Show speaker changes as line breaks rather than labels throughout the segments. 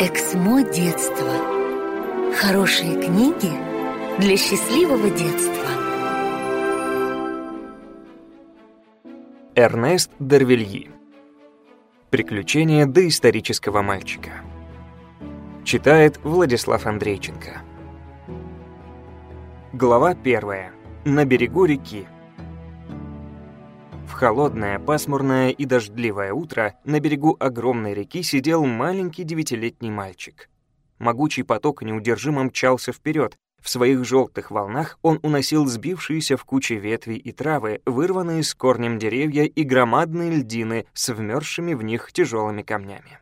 Эксмо детства. Хорошие книги для счастливого детства.
Эрнест Дервильи. Приключения доисторического мальчика. Читает Владислав Андрейченко. Глава первая. На берегу реки. Холодное, пасмурное и дождливое утро на берегу огромной реки сидел маленький девятилетний мальчик. Могучий поток неудержимо мчался вперед. В своих желтых волнах он уносил сбившиеся в кучи ветви и травы, вырванные с корнем деревья и громадные льдины с вмерзшими в них тяжелыми камнями.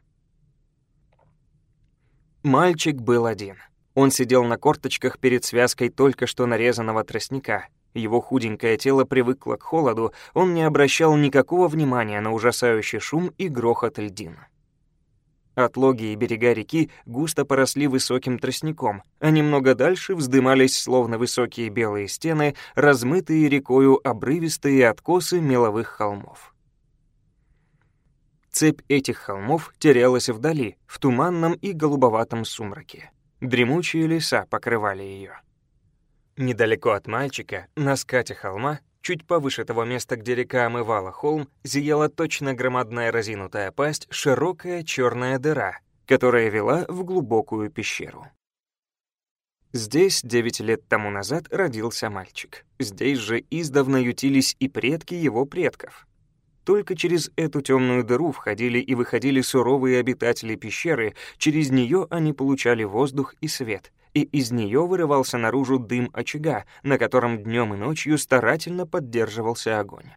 Мальчик был один. Он сидел на корточках перед связкой только что нарезанного тростника. Его худенькое тело привыкло к холоду, он не обращал никакого внимания на ужасающий шум и грохот льдин. Отлоги и берега реки густо поросли высоким тростником, а немного дальше вздымались, словно высокие белые стены, размытые рекою обрывистые откосы меловых холмов. Цепь этих холмов терялась вдали, в туманном и голубоватом сумраке. Дремучие леса покрывали ее. Недалеко от мальчика, на скате холма, чуть повыше того места, где река омывала холм, зияла точно громадная разинутая пасть, широкая черная дыра, которая вела в глубокую пещеру. Здесь девять лет тому назад родился мальчик. Здесь же издавна ютились и предки его предков. Только через эту темную дыру входили и выходили суровые обитатели пещеры, через нее они получали воздух и свет, и из нее вырывался наружу дым очага, на котором днем и ночью старательно поддерживался огонь.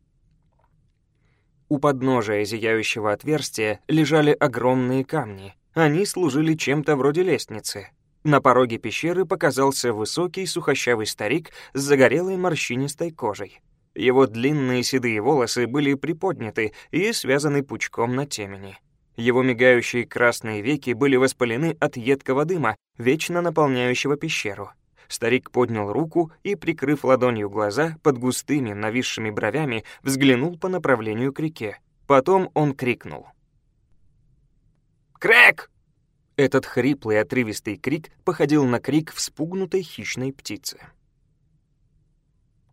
У подножия зияющего отверстия лежали огромные камни. Они служили чем-то вроде лестницы. На пороге пещеры показался высокий сухощавый старик с загорелой морщинистой кожей. Его длинные седые волосы были приподняты и связаны пучком на темени. Его мигающие красные веки были воспалены от едкого дыма, вечно наполняющего пещеру. Старик поднял руку и, прикрыв ладонью глаза, под густыми нависшими бровями, взглянул по направлению к реке. Потом он крикнул. «Крэк!» Этот хриплый отрывистый крик походил на крик вспугнутой хищной птицы.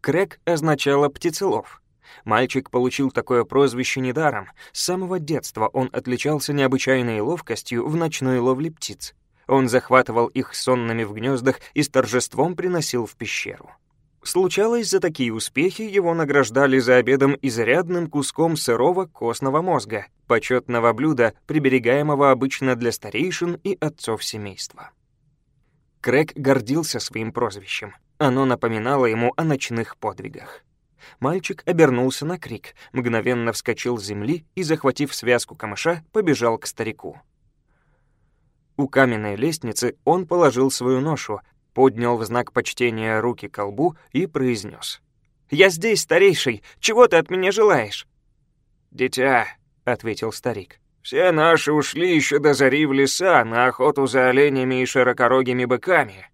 Крэк означало «птицелов», Мальчик получил такое прозвище недаром. С самого детства он отличался необычайной ловкостью в ночной ловле птиц. Он захватывал их сонными в гнездах и с торжеством приносил в пещеру. Случалось, за такие успехи его награждали за обедом изрядным куском сырого костного мозга, почетного блюда, приберегаемого обычно для старейшин и отцов семейства. Крэг гордился своим прозвищем. Оно напоминало ему о ночных подвигах. Мальчик обернулся на крик, мгновенно вскочил с земли и, захватив связку камыша, побежал к старику. У каменной лестницы он положил свою ношу, поднял в знак почтения руки к колбу и произнес. «Я здесь, старейший! Чего ты от меня желаешь?» «Дитя», — ответил старик, — «все наши ушли еще до зари в леса на охоту за оленями и широкорогими быками.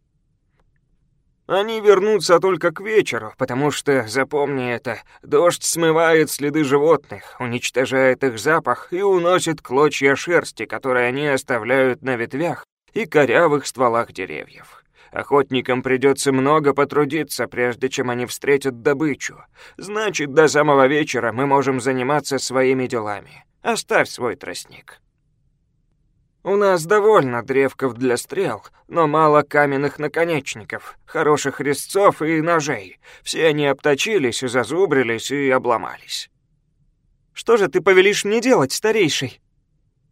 Они вернутся только к вечеру, потому что, запомни это, дождь смывает следы животных, уничтожает их запах и уносит клочья шерсти, которые они оставляют на ветвях и корявых стволах деревьев. Охотникам придется много потрудиться, прежде чем они встретят добычу. Значит, до самого вечера мы можем заниматься своими делами. Оставь свой тростник. У нас довольно древков для стрел, но мало каменных наконечников, хороших резцов и ножей. Все они обточились, зазубрились и обломались. Что же ты повелишь мне делать, старейший?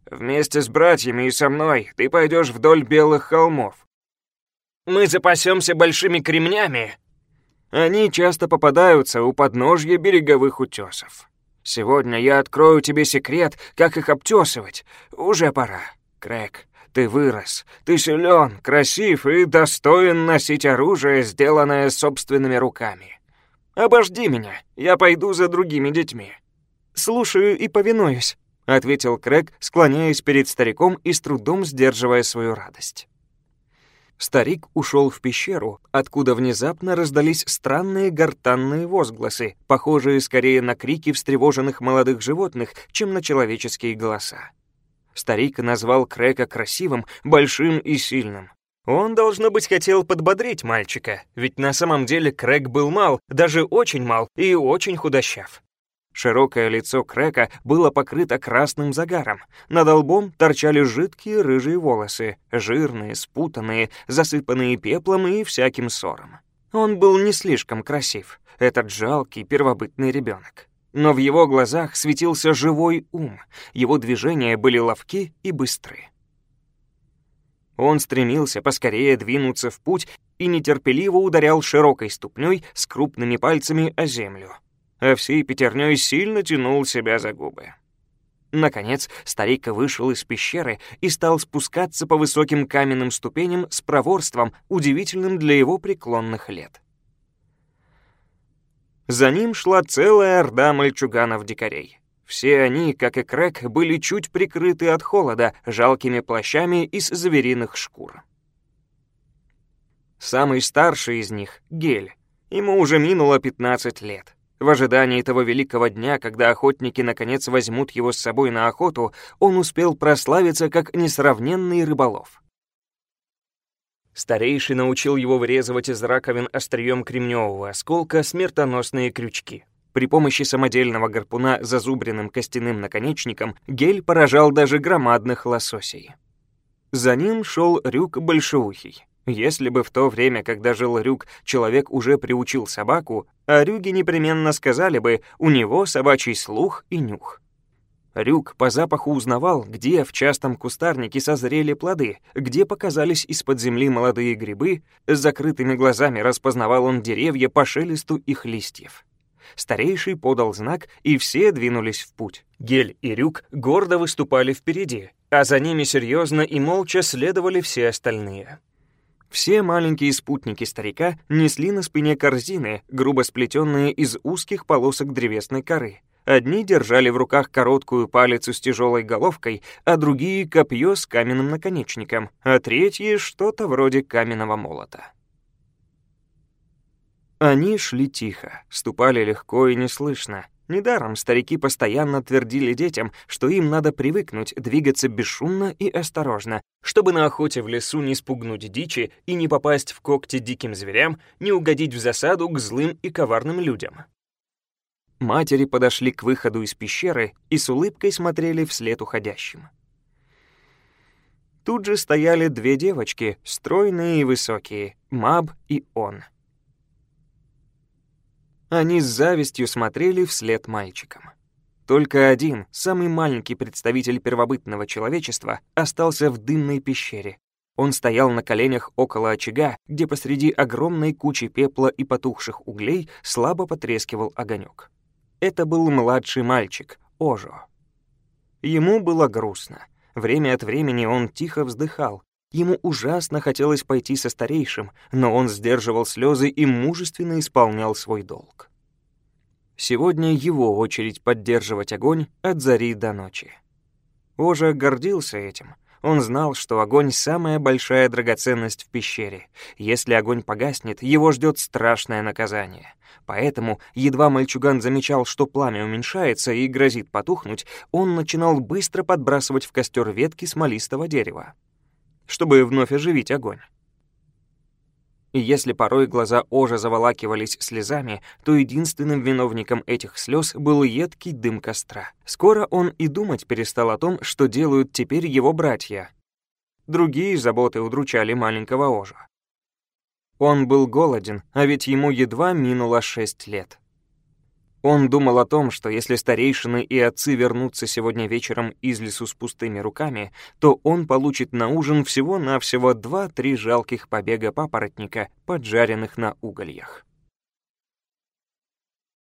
Вместе с братьями и со мной ты пойдешь вдоль белых холмов. Мы запасемся большими кремнями. Они часто попадаются у подножья береговых утесов. Сегодня я открою тебе секрет, как их обтесывать. Уже пора. Крэг, ты вырос, ты силен, красив и достоин носить оружие, сделанное собственными руками. Обожди меня, я пойду за другими детьми». «Слушаю и повинуюсь», — ответил Крэг, склоняясь перед стариком и с трудом сдерживая свою радость. Старик ушел в пещеру, откуда внезапно раздались странные гортанные возгласы, похожие скорее на крики встревоженных молодых животных, чем на человеческие голоса. Старик назвал Крека красивым, большим и сильным. Он, должно быть, хотел подбодрить мальчика, ведь на самом деле Крэг был мал, даже очень мал и очень худощав. Широкое лицо Крека было покрыто красным загаром. Над лбом торчали жидкие рыжие волосы, жирные, спутанные, засыпанные пеплом и всяким ссором. Он был не слишком красив, этот жалкий первобытный ребенок. Но в его глазах светился живой ум, его движения были ловки и быстры. Он стремился поскорее двинуться в путь и нетерпеливо ударял широкой ступней с крупными пальцами о землю, а всей пятерней сильно тянул себя за губы. Наконец, старик вышел из пещеры и стал спускаться по высоким каменным ступеням с проворством, удивительным для его преклонных лет. За ним шла целая орда мальчуганов-дикарей. Все они, как и Крэк, были чуть прикрыты от холода жалкими плащами из звериных шкур. Самый старший из них — Гель. Ему уже минуло 15 лет. В ожидании того великого дня, когда охотники наконец возьмут его с собой на охоту, он успел прославиться как несравненный рыболов. Старейший научил его вырезывать из раковин острием кремневого осколка смертоносные крючки. При помощи самодельного гарпуна с зазубренным костяным наконечником гель поражал даже громадных лососей. За ним шел Рюк Большеухий. Если бы в то время, когда жил Рюк, человек уже приучил собаку, о Рюге непременно сказали бы «у него собачий слух и нюх». Рюк по запаху узнавал, где в частом кустарнике созрели плоды, где показались из-под земли молодые грибы, с закрытыми глазами распознавал он деревья по шелесту их листьев. Старейший подал знак, и все двинулись в путь. Гель и Рюк гордо выступали впереди, а за ними серьезно и молча следовали все остальные. Все маленькие спутники старика несли на спине корзины, грубо сплетенные из узких полосок древесной коры. Одни держали в руках короткую палицу с тяжелой головкой, а другие — копье с каменным наконечником, а третьи — что-то вроде каменного молота. Они шли тихо, ступали легко и неслышно, Недаром старики постоянно твердили детям, что им надо привыкнуть двигаться бесшумно и осторожно, чтобы на охоте в лесу не спугнуть дичи и не попасть в когти диким зверям, не угодить в засаду к злым и коварным людям. Матери подошли к выходу из пещеры и с улыбкой смотрели вслед уходящим. Тут же стояли две девочки, стройные и высокие, Маб и он — они с завистью смотрели вслед мальчикам. Только один, самый маленький представитель первобытного человечества, остался в дымной пещере. Он стоял на коленях около очага, где посреди огромной кучи пепла и потухших углей слабо потрескивал огонек. Это был младший мальчик, Ожо. Ему было грустно. Время от времени он тихо вздыхал. Ему ужасно хотелось пойти со старейшим, но он сдерживал слезы и мужественно исполнял свой долг. Сегодня его очередь поддерживать огонь от зари до ночи. Ожа гордился этим. Он знал, что огонь — самая большая драгоценность в пещере. Если огонь погаснет, его ждет страшное наказание. Поэтому, едва мальчуган замечал, что пламя уменьшается и грозит потухнуть, он начинал быстро подбрасывать в костер ветки смолистого дерева, чтобы вновь оживить огонь. И если порой глаза Ожа заволакивались слезами, то единственным виновником этих слез был едкий дым костра. Скоро он и думать перестал о том, что делают теперь его братья. Другие заботы удручали маленького Ожа. Он был голоден, а ведь ему едва минуло шесть лет. Он думал о том, что если старейшины и отцы вернутся сегодня вечером из лесу с пустыми руками, то он получит на ужин всего-навсего два-три жалких побега папоротника, поджаренных на угольях.